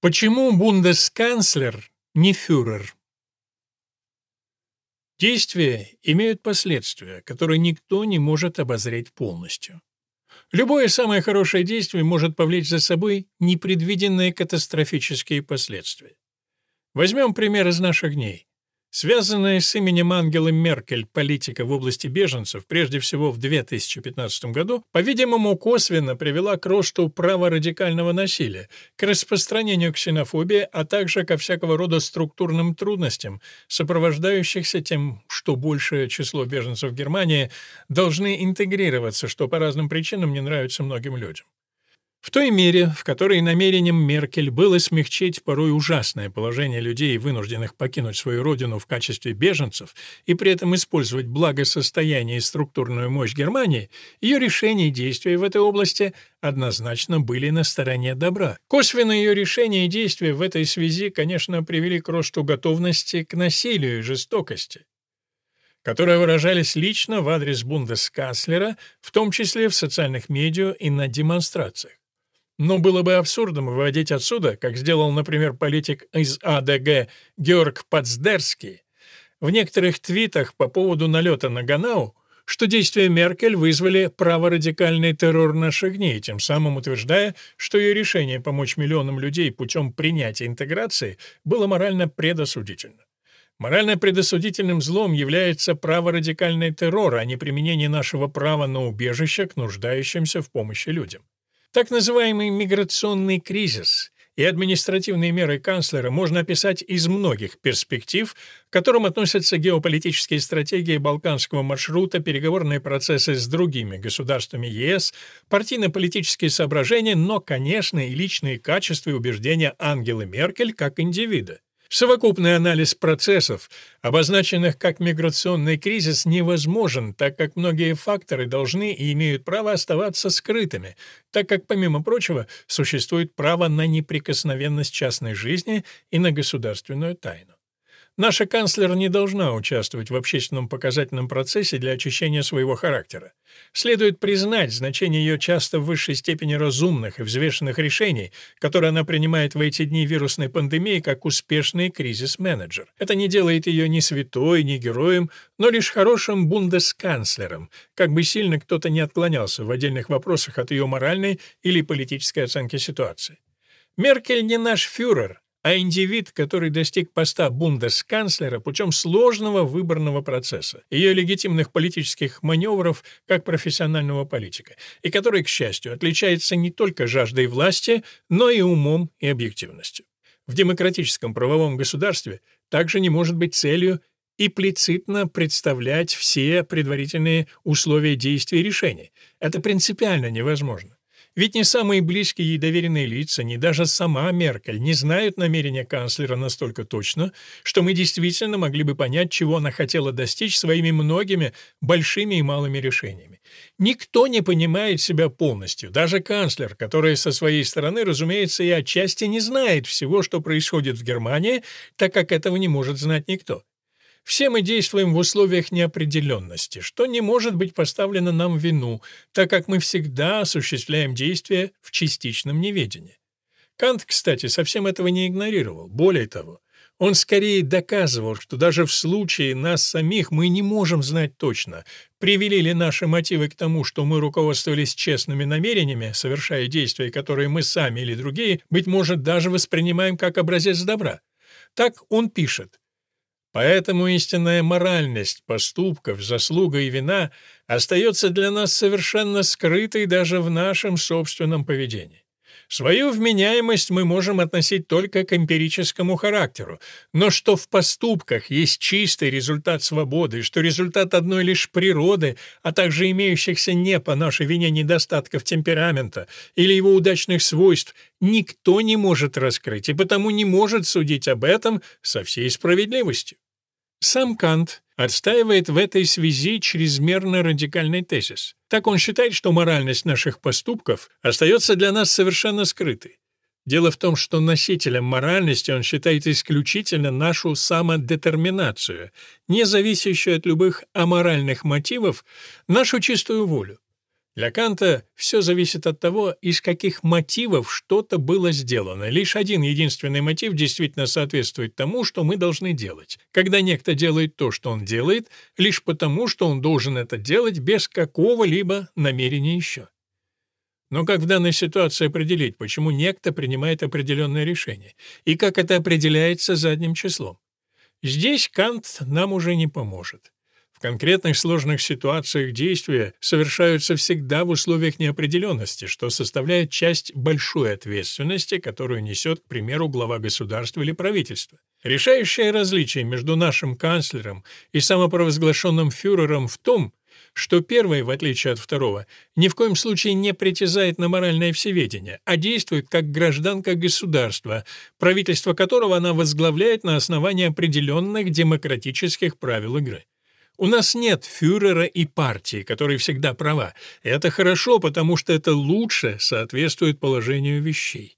Почему бундесканцлер не фюрер? Действия имеют последствия, которые никто не может обозреть полностью. Любое самое хорошее действие может повлечь за собой непредвиденные катастрофические последствия. Возьмем пример из наших дней. Связанная с именем Ангелы Меркель политика в области беженцев, прежде всего в 2015 году, по-видимому, косвенно привела к росту праворадикального насилия, к распространению ксенофобии, а также ко всякого рода структурным трудностям, сопровождающихся тем, что большее число беженцев в Германии должны интегрироваться, что по разным причинам не нравится многим людям. В той мере, в которой намерением Меркель было смягчить порой ужасное положение людей, вынужденных покинуть свою родину в качестве беженцев, и при этом использовать благосостояние и структурную мощь Германии, ее решения и действия в этой области однозначно были на стороне добра. Косвенно ее решения и действия в этой связи, конечно, привели к росту готовности к насилию и жестокости которые выражались лично в адрес бундесканцлера, в том числе в социальных медиа и на демонстрациях. Но было бы абсурдом выводить отсюда, как сделал, например, политик из АДГ Георг Пацдерский, в некоторых твитах по поводу налета на Ганау, что действия Меркель вызвали праворадикальный террор наших дней, тем самым утверждая, что ее решение помочь миллионам людей путем принятия интеграции было морально предосудительно. Морально предосудительным злом является праворадикальный террор, а не применение нашего права на убежище к нуждающимся в помощи людям. Так называемый миграционный кризис и административные меры канцлера можно описать из многих перспектив, к которым относятся геополитические стратегии балканского маршрута, переговорные процессы с другими государствами ЕС, партийно-политические соображения, но, конечно, и личные качества и убеждения Ангелы Меркель как индивида. Совокупный анализ процессов, обозначенных как миграционный кризис, невозможен, так как многие факторы должны и имеют право оставаться скрытыми, так как, помимо прочего, существует право на неприкосновенность частной жизни и на государственную тайну. Наша канцлер не должна участвовать в общественном показательном процессе для очищения своего характера. Следует признать значение ее часто в высшей степени разумных и взвешенных решений, которые она принимает в эти дни вирусной пандемии как успешный кризис-менеджер. Это не делает ее ни святой, ни героем, но лишь хорошим бундесканцлером, как бы сильно кто-то не отклонялся в отдельных вопросах от ее моральной или политической оценки ситуации. Меркель не наш фюрер, а индивид, который достиг поста бундесканцлера путем сложного выборного процесса, ее легитимных политических маневров как профессионального политика, и который, к счастью, отличается не только жаждой власти, но и умом и объективностью. В демократическом правовом государстве также не может быть целью имплицитно представлять все предварительные условия действий и решений. Это принципиально невозможно. Ведь ни самые близкие ей доверенные лица, ни даже сама Меркель не знают намерения канцлера настолько точно, что мы действительно могли бы понять, чего она хотела достичь своими многими большими и малыми решениями. Никто не понимает себя полностью, даже канцлер, который со своей стороны, разумеется, и отчасти не знает всего, что происходит в Германии, так как этого не может знать никто. Все мы действуем в условиях неопределенности, что не может быть поставлено нам вину, так как мы всегда осуществляем действия в частичном неведении. Кант, кстати, совсем этого не игнорировал. Более того, он скорее доказывал, что даже в случае нас самих мы не можем знать точно, привели ли наши мотивы к тому, что мы руководствовались честными намерениями, совершая действия, которые мы сами или другие, быть может, даже воспринимаем как образец добра. Так он пишет. Поэтому истинная моральность поступков, заслуга и вина остается для нас совершенно скрытой даже в нашем собственном поведении. Свою вменяемость мы можем относить только к эмпирическому характеру, но что в поступках есть чистый результат свободы, что результат одной лишь природы, а также имеющихся не по нашей вине недостатков темперамента или его удачных свойств, никто не может раскрыть и потому не может судить об этом со всей справедливостью. Сам Кант отстаивает в этой связи чрезмерно радикальный тезис. Так он считает, что моральность наших поступков остается для нас совершенно скрытой. Дело в том, что носителем моральности он считает исключительно нашу самодетерминацию, не зависящую от любых аморальных мотивов, нашу чистую волю. Для Канта все зависит от того, из каких мотивов что-то было сделано. Лишь один единственный мотив действительно соответствует тому, что мы должны делать. Когда некто делает то, что он делает, лишь потому, что он должен это делать без какого-либо намерения еще. Но как в данной ситуации определить, почему некто принимает определенное решение, и как это определяется задним числом? Здесь Кант нам уже не поможет. В конкретных сложных ситуациях действия совершаются всегда в условиях неопределенности, что составляет часть большой ответственности, которую несет, к примеру, глава государства или правительства. Решающее различие между нашим канцлером и самопровозглашенным фюрером в том, что первый, в отличие от второго, ни в коем случае не притязает на моральное всеведение, а действует как гражданка государства, правительство которого она возглавляет на основании определенных демократических правил игры. У нас нет фюрера и партии, которые всегда права. Это хорошо, потому что это лучше соответствует положению вещей.